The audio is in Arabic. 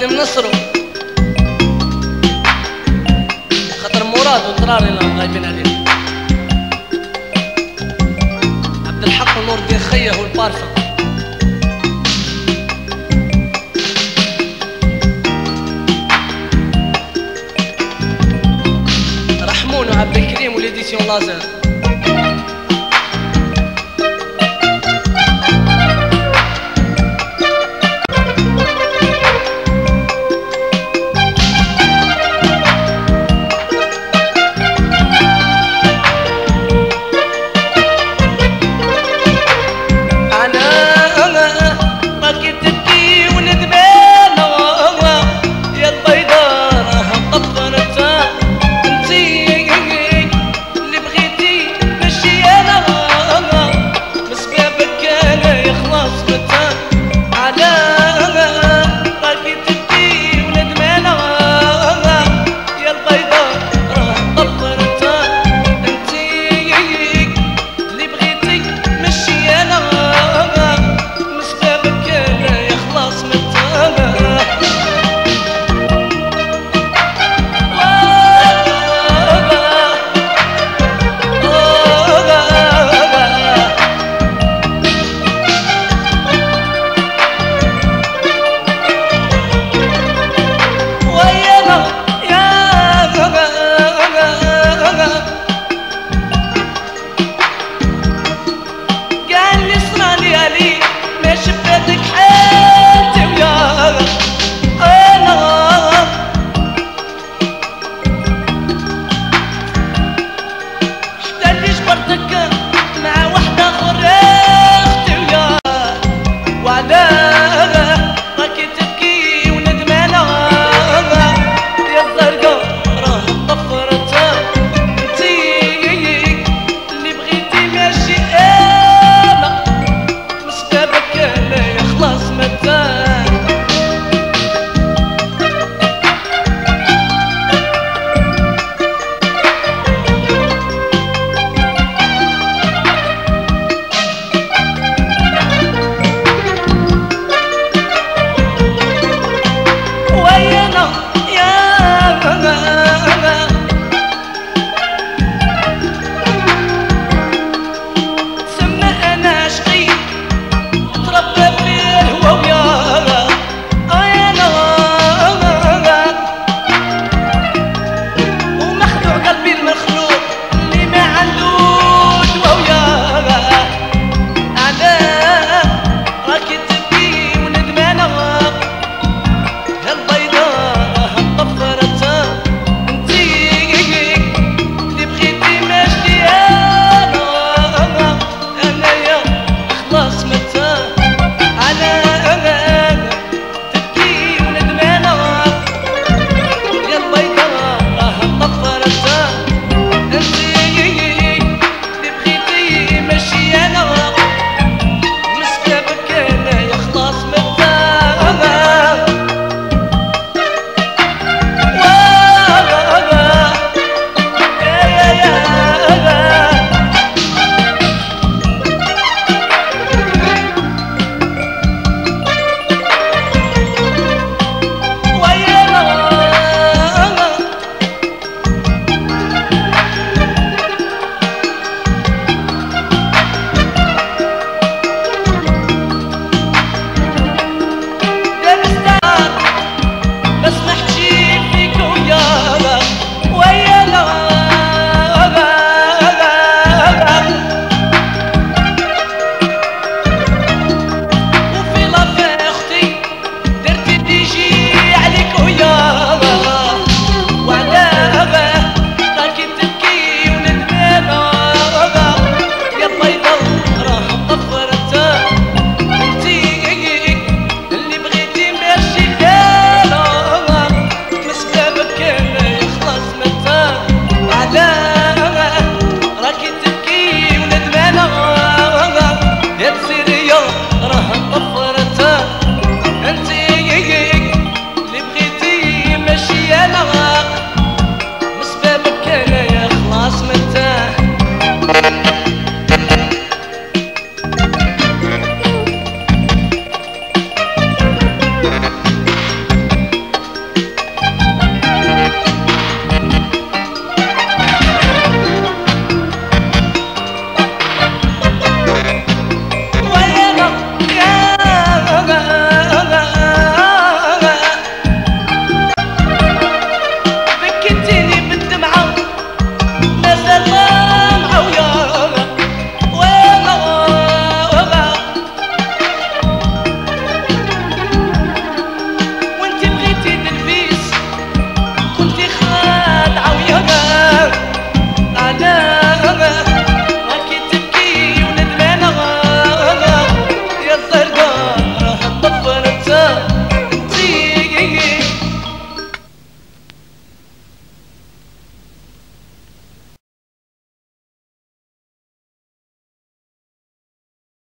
خادم نصره خاطر مراد وطراري اللي غايبين عليه. عبد الحق ونور الدين خية والبارفه رحمون وعبد الكريم وليديسيون لازر